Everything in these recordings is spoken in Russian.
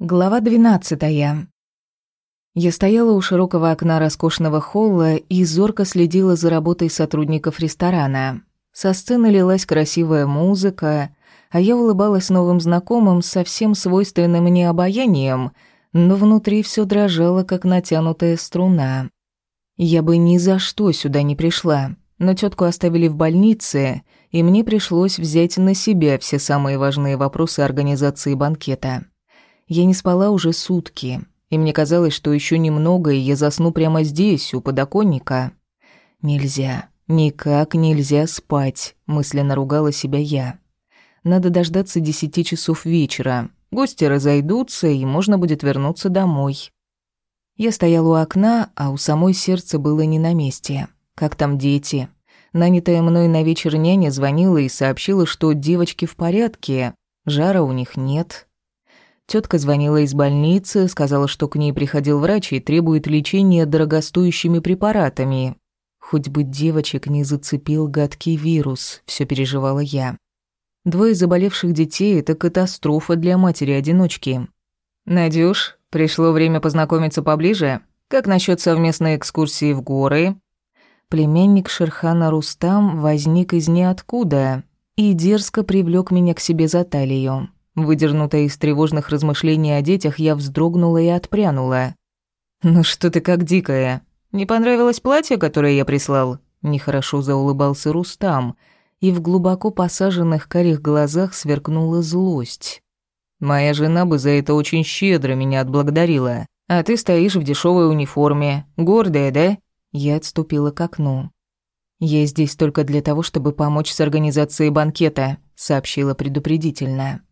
Глава двенадцатая. Я стояла у широкого окна роскошного холла и зорко следила за работой сотрудников ресторана. Со сцены лилась красивая музыка, а я улыбалась новым знакомым со всем свойственным мне обаянием, но внутри все дрожало, как натянутая струна. Я бы ни за что сюда не пришла, но тетку оставили в больнице, и мне пришлось взять на себя все самые важные вопросы организации банкета. Я не спала уже сутки, и мне казалось, что еще немного, и я засну прямо здесь, у подоконника. Нельзя, никак нельзя спать, мысленно ругала себя я. Надо дождаться десяти часов вечера. Гости разойдутся, и можно будет вернуться домой. Я стояла у окна, а у самой сердце было не на месте. Как там дети? Нанятая мной на вечер няня звонила и сообщила, что девочки в порядке, жара у них нет, Тетка звонила из больницы, сказала, что к ней приходил врач и требует лечения дорогостоящими препаратами. Хоть бы девочек не зацепил гадкий вирус, все переживала я. Двое заболевших детей – это катастрофа для матери-одиночки. «Надюш, пришло время познакомиться поближе. Как насчет совместной экскурсии в горы?» Племянник Шерхана Рустам возник из ниоткуда и дерзко привлек меня к себе за талию. Выдернутая из тревожных размышлений о детях, я вздрогнула и отпрянула. «Ну что ты как дикая? Не понравилось платье, которое я прислал?» Нехорошо заулыбался Рустам, и в глубоко посаженных карих глазах сверкнула злость. «Моя жена бы за это очень щедро меня отблагодарила. А ты стоишь в дешевой униформе. Гордая, да?» Я отступила к окну. «Я здесь только для того, чтобы помочь с организацией банкета», — сообщила предупредительно.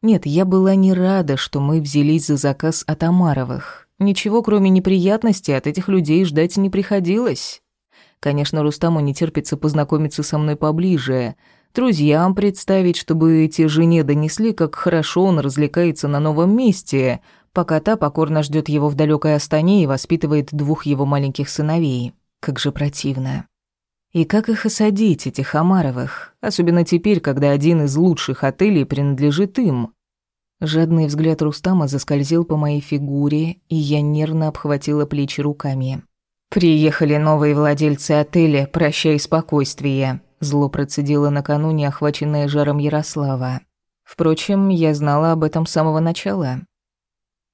Нет, я была не рада, что мы взялись за заказ от Амаровых. Ничего, кроме неприятностей, от этих людей ждать не приходилось. Конечно, Рустаму не терпится познакомиться со мной поближе, друзьям представить, чтобы эти жене донесли, как хорошо он развлекается на новом месте, пока та покорно ждет его в далекой Астане и воспитывает двух его маленьких сыновей. Как же противно. И как их осадить, этих Амаровых, особенно теперь, когда один из лучших отелей принадлежит им? Жадный взгляд Рустама заскользил по моей фигуре, и я нервно обхватила плечи руками. «Приехали новые владельцы отеля, прощай спокойствие», зло процедила накануне охваченная жаром Ярослава. Впрочем, я знала об этом с самого начала.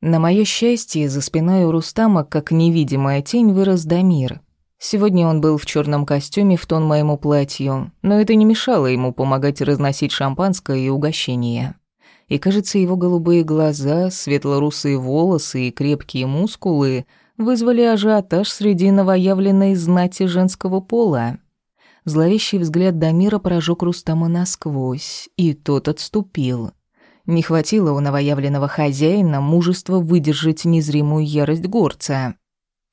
На моё счастье, за спиной у Рустама, как невидимая тень, вырос Дамир, Сегодня он был в черном костюме в тон моему платью, но это не мешало ему помогать разносить шампанское и угощение. И, кажется, его голубые глаза, светло-русые волосы и крепкие мускулы вызвали ажиотаж среди новоявленной знати женского пола. Зловещий взгляд Дамира прожег Рустама насквозь, и тот отступил. Не хватило у новоявленного хозяина мужества выдержать незримую ярость горца.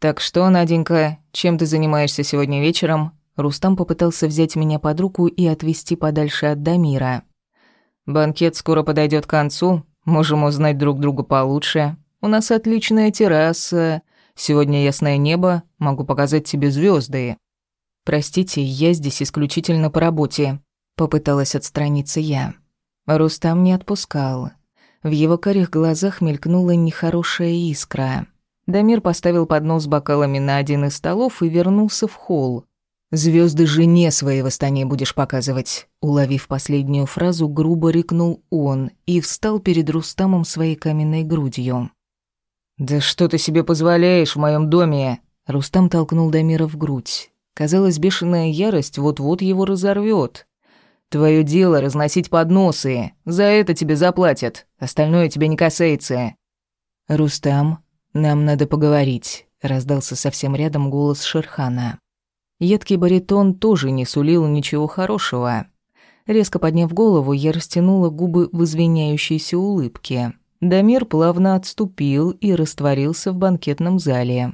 «Так что, Наденька, чем ты занимаешься сегодня вечером?» Рустам попытался взять меня под руку и отвести подальше от Дамира. «Банкет скоро подойдет к концу, можем узнать друг друга получше. У нас отличная терраса, сегодня ясное небо, могу показать тебе звезды. «Простите, я здесь исключительно по работе», — попыталась отстраниться я. Рустам не отпускал. В его карих глазах мелькнула нехорошая искра. Дамир поставил поднос с бокалами на один из столов и вернулся в холл. Звезды жене своей восстание будешь показывать», уловив последнюю фразу, грубо рыкнул он и встал перед Рустамом своей каменной грудью. «Да что ты себе позволяешь в моем доме?» Рустам толкнул Дамира в грудь. Казалось, бешеная ярость вот-вот его разорвет. «Твое дело разносить подносы. За это тебе заплатят. Остальное тебя не касается». «Рустам, «Нам надо поговорить», — раздался совсем рядом голос Шерхана. Едкий баритон тоже не сулил ничего хорошего. Резко подняв голову, я растянула губы в извиняющейся улыбке. Дамир плавно отступил и растворился в банкетном зале.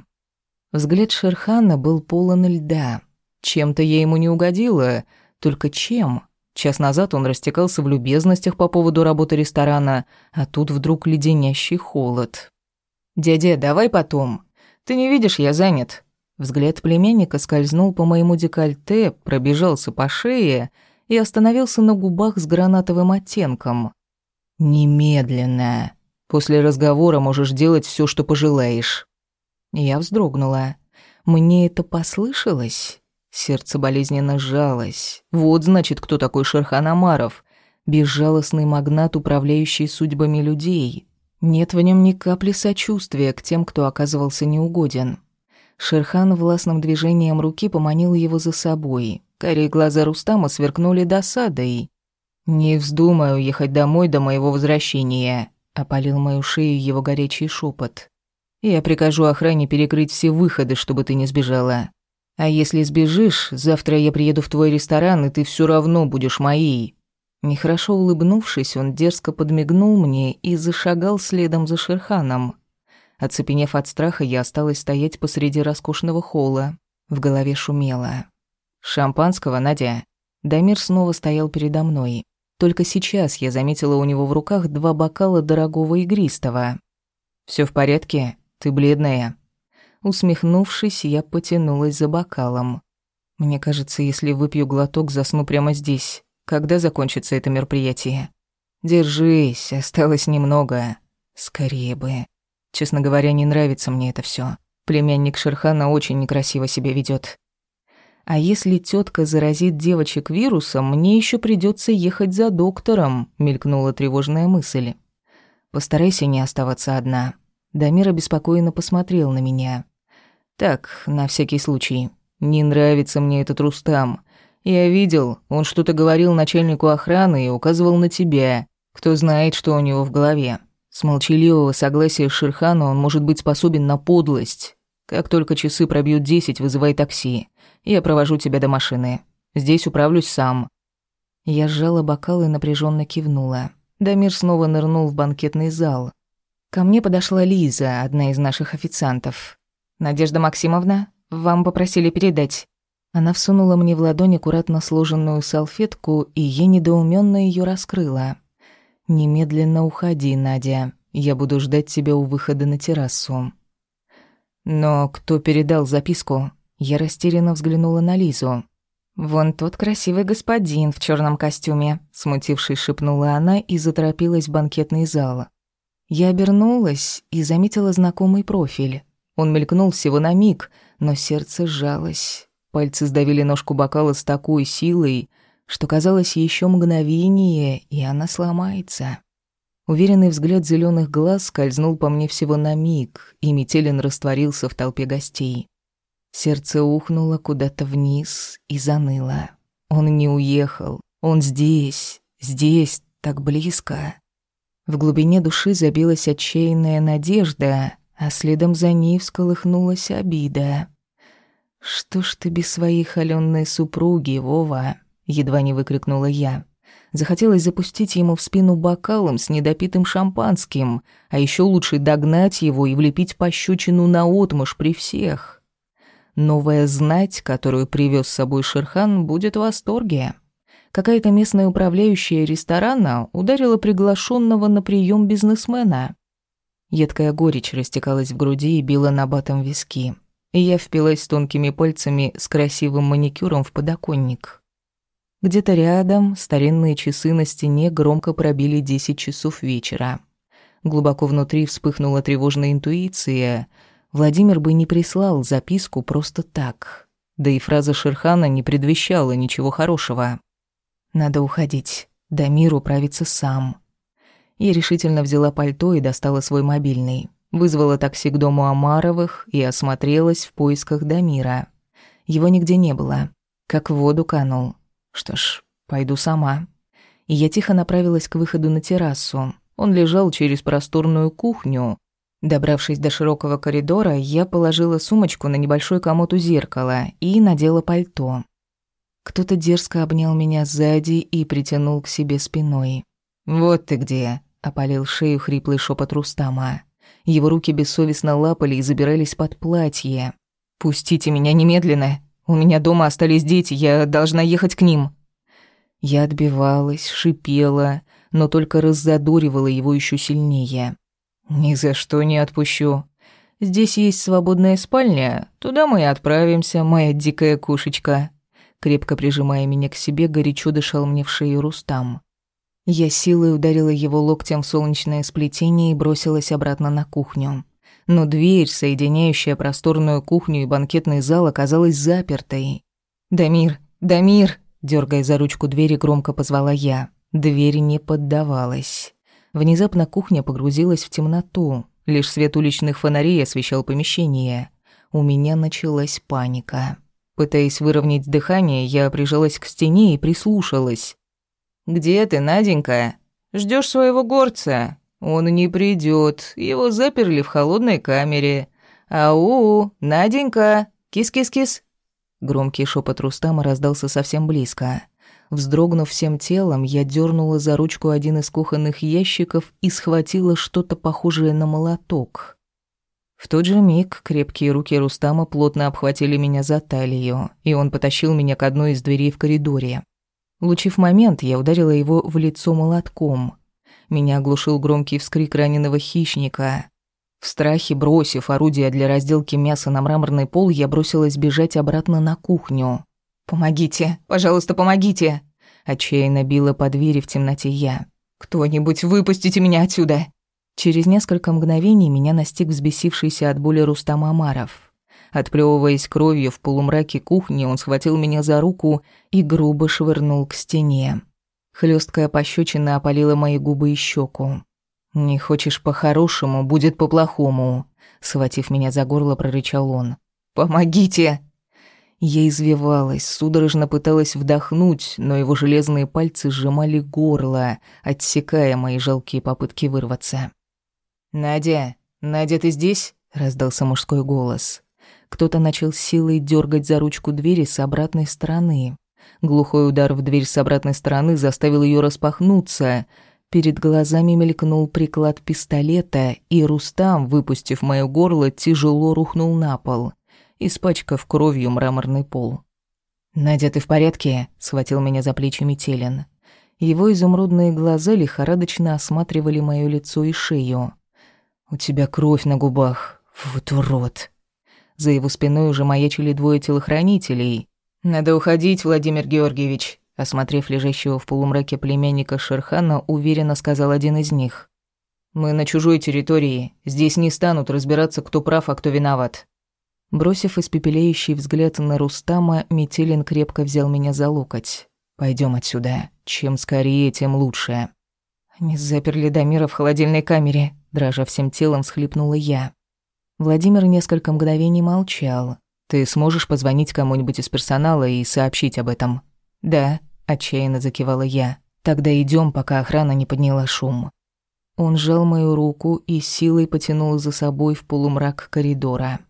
Взгляд Шерхана был полон льда. Чем-то я ему не угодила, только чем? Час назад он растекался в любезностях по поводу работы ресторана, а тут вдруг леденящий холод. «Дядя, давай потом. Ты не видишь, я занят». Взгляд племянника скользнул по моему декольте, пробежался по шее и остановился на губах с гранатовым оттенком. «Немедленно. После разговора можешь делать все, что пожелаешь». Я вздрогнула. Мне это послышалось? Сердце болезненно сжалось. Вот, значит, кто такой Шерхан Амаров. Безжалостный магнат, управляющий судьбами людей. Нет в нем ни капли сочувствия к тем, кто оказывался неугоден. Шерхан властным движением руки поманил его за собой. Карие глаза Рустама сверкнули досадой. «Не вздумаю ехать домой до моего возвращения», — опалил мою шею его горячий шепот. «Я прикажу охране перекрыть все выходы, чтобы ты не сбежала. А если сбежишь, завтра я приеду в твой ресторан, и ты все равно будешь моей». Нехорошо улыбнувшись, он дерзко подмигнул мне и зашагал следом за Шерханом. Оцепенев от страха, я осталась стоять посреди роскошного холла. В голове шумело. «Шампанского, Надя?» Дамир снова стоял передо мной. Только сейчас я заметила у него в руках два бокала дорогого игристого. Все в порядке? Ты бледная?» Усмехнувшись, я потянулась за бокалом. «Мне кажется, если выпью глоток, засну прямо здесь. Когда закончится это мероприятие?» «Держись, осталось немного. Скорее бы. Честно говоря, не нравится мне это все. Племянник Шерхана очень некрасиво себя ведет. А если тетка заразит девочек вирусом, мне еще придется ехать за доктором, мелькнула тревожная мысль. Постарайся не оставаться одна. Дамир обеспокоенно посмотрел на меня. Так, на всякий случай. Не нравится мне этот Рустам. Я видел, он что-то говорил начальнику охраны и указывал на тебя. Кто знает, что у него в голове. С молчаливого согласия Шерхана он может быть способен на подлость. Как только часы пробьют десять, вызывай такси. Я провожу тебя до машины. Здесь управлюсь сам». Я сжала бокал и напряженно кивнула. Дамир снова нырнул в банкетный зал. Ко мне подошла Лиза, одна из наших официантов. «Надежда Максимовна, вам попросили передать». Она всунула мне в ладонь аккуратно сложенную салфетку, и я недоуменно ее раскрыла. «Немедленно уходи, Надя. Я буду ждать тебя у выхода на террасу». «Но кто передал записку?» Я растерянно взглянула на Лизу. «Вон тот красивый господин в черном костюме», смутившись, шепнула она и заторопилась в банкетный зал. Я обернулась и заметила знакомый профиль. Он мелькнул всего на миг, но сердце сжалось. Пальцы сдавили ножку бокала с такой силой, что казалось еще мгновение, и она сломается. Уверенный взгляд зеленых глаз скользнул по мне всего на миг, и Метелин растворился в толпе гостей. Сердце ухнуло куда-то вниз и заныло. Он не уехал. Он здесь, здесь, так близко. В глубине души забилась отчаянная надежда, а следом за ней всколыхнулась обида. «Что ж ты без своей холённой супруги, Вова?» — едва не выкрикнула я. Захотелось запустить ему в спину бокалом с недопитым шампанским, а еще лучше догнать его и влепить пощечину наотмашь при всех. Новая знать, которую привез с собой Шерхан, будет в восторге. Какая-то местная управляющая ресторана ударила приглашенного на прием бизнесмена. Едкая горечь растекалась в груди и била на батом виски. И я впилась тонкими пальцами с красивым маникюром в подоконник. Где-то рядом старинные часы на стене громко пробили десять часов вечера. Глубоко внутри вспыхнула тревожная интуиция — Владимир бы не прислал записку просто так. Да и фраза Шерхана не предвещала ничего хорошего. «Надо уходить. Дамир управится сам». Я решительно взяла пальто и достала свой мобильный. Вызвала такси к дому Амаровых и осмотрелась в поисках Дамира. Его нигде не было. Как в воду канул. Что ж, пойду сама. И я тихо направилась к выходу на террасу. Он лежал через просторную кухню, Добравшись до широкого коридора, я положила сумочку на небольшой комод у зеркала и надела пальто. Кто-то дерзко обнял меня сзади и притянул к себе спиной. «Вот ты где!» — опалил шею хриплый шепот Рустама. Его руки бессовестно лапали и забирались под платье. «Пустите меня немедленно! У меня дома остались дети, я должна ехать к ним!» Я отбивалась, шипела, но только раззадоривала его еще сильнее. «Ни за что не отпущу. Здесь есть свободная спальня, туда мы и отправимся, моя дикая кошечка». Крепко прижимая меня к себе, горячо дышал мне в шею Рустам. Я силой ударила его локтем в солнечное сплетение и бросилась обратно на кухню. Но дверь, соединяющая просторную кухню и банкетный зал, оказалась запертой. «Дамир! Дамир!» Дёргая за ручку двери, громко позвала я. Дверь не поддавалась. Внезапно кухня погрузилась в темноту. Лишь свет уличных фонарей освещал помещение. У меня началась паника. Пытаясь выровнять дыхание, я прижалась к стене и прислушалась. «Где ты, Наденька? Ждешь своего горца? Он не придет. Его заперли в холодной камере. Ау, Наденька, кис-кис-кис!» Громкий шепот Рустама раздался совсем близко. Вздрогнув всем телом, я дернула за ручку один из кухонных ящиков и схватила что-то похожее на молоток. В тот же миг крепкие руки Рустама плотно обхватили меня за талию, и он потащил меня к одной из дверей в коридоре. Лучив момент, я ударила его в лицо молотком. Меня оглушил громкий вскрик раненого хищника. В страхе, бросив орудие для разделки мяса на мраморный пол, я бросилась бежать обратно на кухню. «Помогите! Пожалуйста, помогите!» Отчаянно била по двери в темноте я. «Кто-нибудь, выпустите меня отсюда!» Через несколько мгновений меня настиг взбесившийся от боли Рустам Амаров. Отплёвываясь кровью в полумраке кухни, он схватил меня за руку и грубо швырнул к стене. Хлёсткая пощечина опалила мои губы и щеку. «Не хочешь по-хорошему, будет по-плохому», — схватив меня за горло, прорычал он. «Помогите!» Я извивалась, судорожно пыталась вдохнуть, но его железные пальцы сжимали горло, отсекая мои жалкие попытки вырваться. «Надя, Надя, ты здесь?» — раздался мужской голос. Кто-то начал силой дергать за ручку двери с обратной стороны. Глухой удар в дверь с обратной стороны заставил ее распахнуться. Перед глазами мелькнул приклад пистолета, и Рустам, выпустив моё горло, тяжело рухнул на пол испачкав кровью мраморный пол. «Надя, ты в порядке?» — схватил меня за плечи Метелин. Его изумрудные глаза лихорадочно осматривали моё лицо и шею. «У тебя кровь на губах. Вот урод!» За его спиной уже маячили двое телохранителей. «Надо уходить, Владимир Георгиевич», — осмотрев лежащего в полумраке племянника Шерхана, уверенно сказал один из них. «Мы на чужой территории. Здесь не станут разбираться, кто прав, а кто виноват. Бросив испепеляющий взгляд на Рустама, Метелин крепко взял меня за локоть. Пойдем отсюда. Чем скорее, тем лучше». «Они заперли Дамира в холодильной камере», — дрожа всем телом, всхлипнула я. Владимир несколько мгновений молчал. «Ты сможешь позвонить кому-нибудь из персонала и сообщить об этом?» «Да», — отчаянно закивала я. «Тогда идем, пока охрана не подняла шум». Он сжал мою руку и силой потянул за собой в полумрак коридора.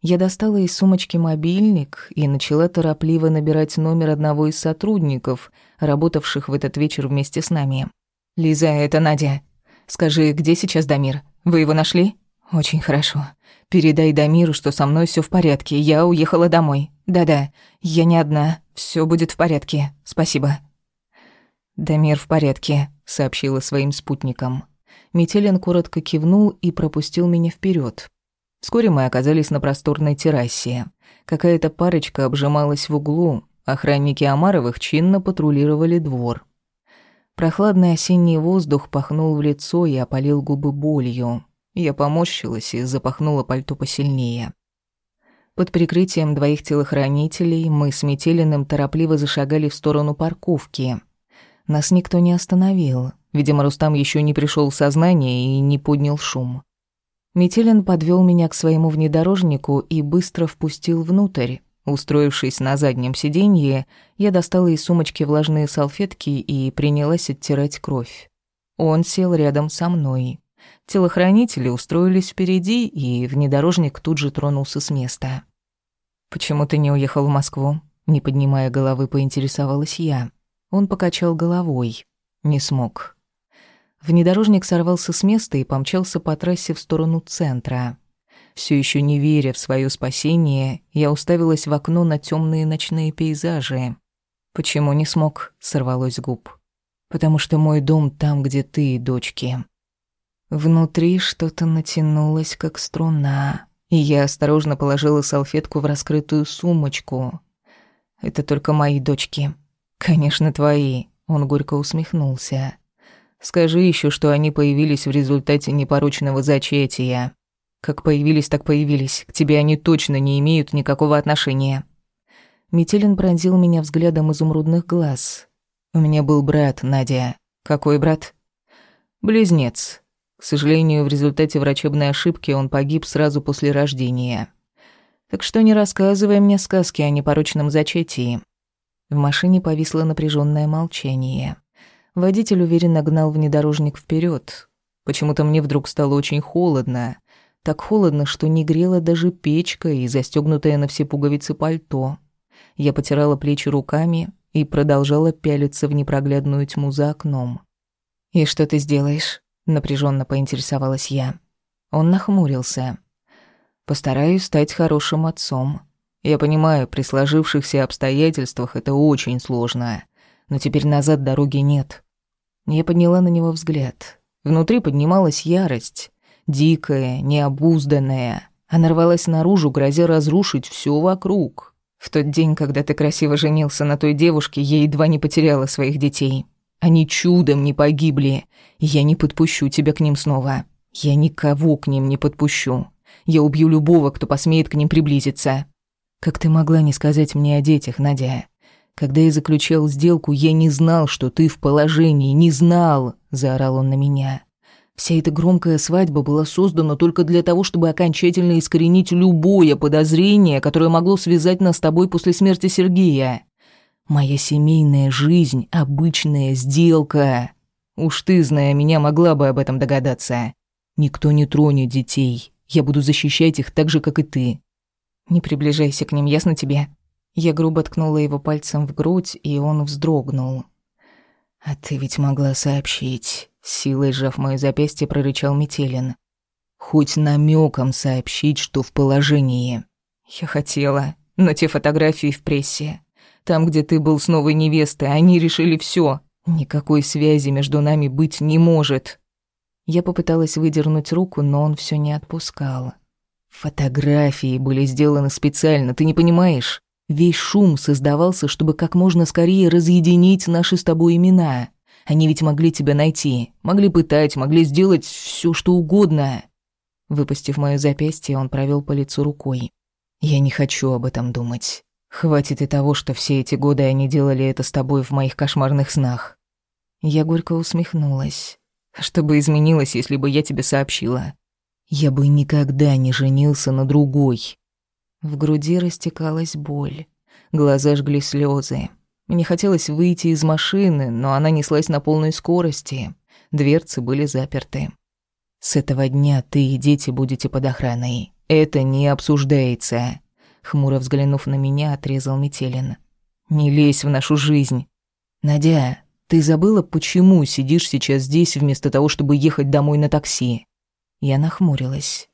Я достала из сумочки мобильник и начала торопливо набирать номер одного из сотрудников, работавших в этот вечер вместе с нами. «Лиза, это Надя. Скажи, где сейчас Дамир? Вы его нашли?» «Очень хорошо. Передай Дамиру, что со мной все в порядке. Я уехала домой. Да-да, я не одна. Все будет в порядке. Спасибо». «Дамир в порядке», — сообщила своим спутникам. Метелин коротко кивнул и пропустил меня вперед. Вскоре мы оказались на просторной террасе. Какая-то парочка обжималась в углу, охранники Амаровых чинно патрулировали двор. Прохладный осенний воздух пахнул в лицо и опалил губы болью. Я поморщилась и запахнула пальто посильнее. Под прикрытием двоих телохранителей мы с Метелиным торопливо зашагали в сторону парковки. Нас никто не остановил. Видимо, Рустам еще не пришел в сознание и не поднял шум. Метелин подвел меня к своему внедорожнику и быстро впустил внутрь. Устроившись на заднем сиденье, я достала из сумочки влажные салфетки и принялась оттирать кровь. Он сел рядом со мной. Телохранители устроились впереди, и внедорожник тут же тронулся с места. «Почему ты не уехал в Москву?» Не поднимая головы, поинтересовалась я. Он покачал головой. Не смог. Внедорожник сорвался с места и помчался по трассе в сторону центра. Все еще не веря в свое спасение, я уставилась в окно на темные ночные пейзажи. «Почему не смог?» — сорвалось губ. «Потому что мой дом там, где ты, дочки». Внутри что-то натянулось, как струна, и я осторожно положила салфетку в раскрытую сумочку. «Это только мои дочки». «Конечно, твои», Он горько усмехнулся. «Скажи еще, что они появились в результате непорочного зачатия. Как появились, так появились. К тебе они точно не имеют никакого отношения». Метелин пронзил меня взглядом изумрудных глаз. «У меня был брат, Надя». «Какой брат?» «Близнец. К сожалению, в результате врачебной ошибки он погиб сразу после рождения. Так что не рассказывай мне сказки о непорочном зачатии». В машине повисло напряженное молчание. Водитель уверенно гнал внедорожник вперед. Почему-то мне вдруг стало очень холодно. Так холодно, что не грела даже печка и застегнутое на все пуговицы пальто. Я потирала плечи руками и продолжала пялиться в непроглядную тьму за окном. «И что ты сделаешь?» — напряженно поинтересовалась я. Он нахмурился. «Постараюсь стать хорошим отцом. Я понимаю, при сложившихся обстоятельствах это очень сложно, но теперь назад дороги нет». Я подняла на него взгляд. Внутри поднималась ярость, дикая, необузданная. Она рвалась наружу, грозя разрушить все вокруг. В тот день, когда ты красиво женился на той девушке, я едва не потеряла своих детей. Они чудом не погибли, я не подпущу тебя к ним снова. Я никого к ним не подпущу. Я убью любого, кто посмеет к ним приблизиться. Как ты могла не сказать мне о детях, Надя? Когда я заключал сделку, я не знал, что ты в положении, не знал, заорал он на меня. Вся эта громкая свадьба была создана только для того, чтобы окончательно искоренить любое подозрение, которое могло связать нас с тобой после смерти Сергея. Моя семейная жизнь — обычная сделка. Уж ты, зная меня, могла бы об этом догадаться. Никто не тронет детей. Я буду защищать их так же, как и ты. Не приближайся к ним, ясно тебе? Я грубо ткнула его пальцем в грудь, и он вздрогнул. А ты ведь могла сообщить. Силой сжав моё запястье, прорычал Метелин. «Хоть намеком сообщить, что в положении». «Я хотела, но те фотографии в прессе. Там, где ты был с новой невестой, они решили всё. Никакой связи между нами быть не может». Я попыталась выдернуть руку, но он всё не отпускал. «Фотографии были сделаны специально, ты не понимаешь? Весь шум создавался, чтобы как можно скорее разъединить наши с тобой имена». Они ведь могли тебя найти, могли пытать, могли сделать все, что угодно. Выпустив моё запястье, он провел по лицу рукой. Я не хочу об этом думать. Хватит и того, что все эти годы они делали это с тобой в моих кошмарных снах. Я горько усмехнулась. Что бы изменилось, если бы я тебе сообщила? Я бы никогда не женился на другой. В груди растекалась боль. Глаза жгли слезы. Мне хотелось выйти из машины, но она неслась на полной скорости. Дверцы были заперты. «С этого дня ты и дети будете под охраной. Это не обсуждается», — хмуро взглянув на меня, отрезал Метелин. «Не лезь в нашу жизнь. Надя, ты забыла, почему сидишь сейчас здесь вместо того, чтобы ехать домой на такси?» Я нахмурилась.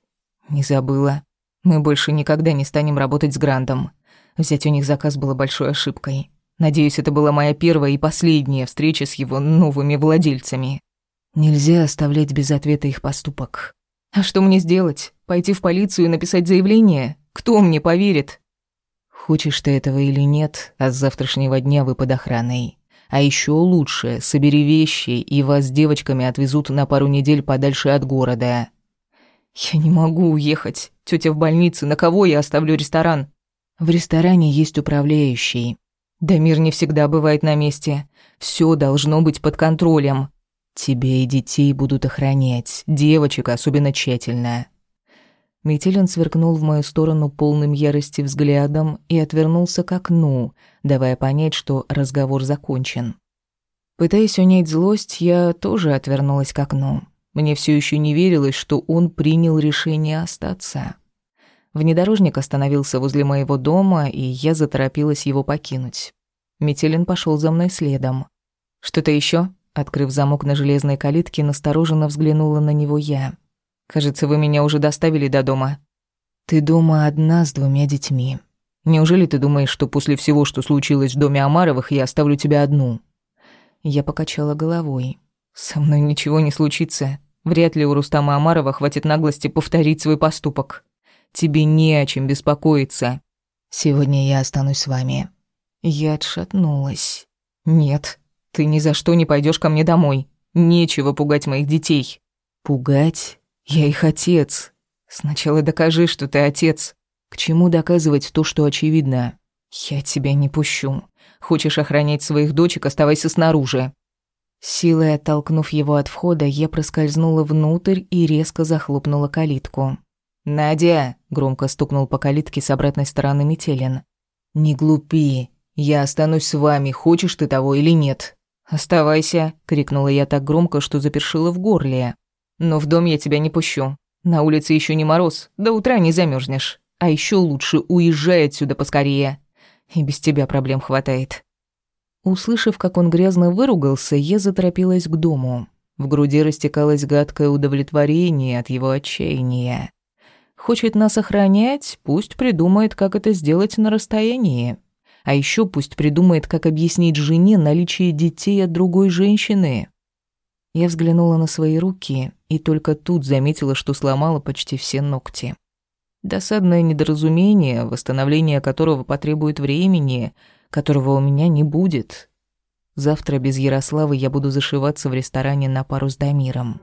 «Не забыла. Мы больше никогда не станем работать с Грандом. Взять у них заказ было большой ошибкой. Надеюсь, это была моя первая и последняя встреча с его новыми владельцами. Нельзя оставлять без ответа их поступок. А что мне сделать? Пойти в полицию и написать заявление? Кто мне поверит? Хочешь ты этого или нет, а с завтрашнего дня вы под охраной. А еще лучше, собери вещи, и вас с девочками отвезут на пару недель подальше от города. Я не могу уехать. Тетя в больнице, на кого я оставлю ресторан? В ресторане есть управляющий. Да мир не всегда бывает на месте. Все должно быть под контролем. Тебе и детей будут охранять, девочек особенно тщательно. Метелин сверкнул в мою сторону полным ярости взглядом и отвернулся к окну, давая понять, что разговор закончен. Пытаясь унять злость, я тоже отвернулась к окну. Мне все еще не верилось, что он принял решение остаться. Внедорожник остановился возле моего дома, и я заторопилась его покинуть. Метелин пошел за мной следом. «Что-то еще? Открыв замок на железной калитке, настороженно взглянула на него я. «Кажется, вы меня уже доставили до дома». «Ты дома одна с двумя детьми. Неужели ты думаешь, что после всего, что случилось в доме Амаровых, я оставлю тебя одну?» Я покачала головой. «Со мной ничего не случится. Вряд ли у Рустама Амарова хватит наглости повторить свой поступок». Тебе не о чем беспокоиться. Сегодня я останусь с вами». Я отшатнулась. «Нет, Ты ни за что не пойдешь ко мне домой. Нечего пугать моих детей». «Пугать? Я их отец. Сначала докажи, что ты отец. К чему доказывать то, что очевидно? Я тебя не пущу. Хочешь охранять своих дочек, оставайся снаружи». Силой оттолкнув его от входа, я проскользнула внутрь и резко захлопнула калитку. «Надя!» — громко стукнул по калитке с обратной стороны Метелин. «Не глупи. Я останусь с вами, хочешь ты того или нет». «Оставайся!» — крикнула я так громко, что запершила в горле. «Но в дом я тебя не пущу. На улице еще не мороз, до утра не замерзнешь. А еще лучше уезжай отсюда поскорее. И без тебя проблем хватает». Услышав, как он грязно выругался, я заторопилась к дому. В груди растекалось гадкое удовлетворение от его отчаяния. Хочет нас охранять, пусть придумает, как это сделать на расстоянии. А еще пусть придумает, как объяснить жене наличие детей от другой женщины. Я взглянула на свои руки и только тут заметила, что сломала почти все ногти. Досадное недоразумение, восстановление которого потребует времени — которого у меня не будет. Завтра без Ярославы я буду зашиваться в ресторане на пару с Дамиром.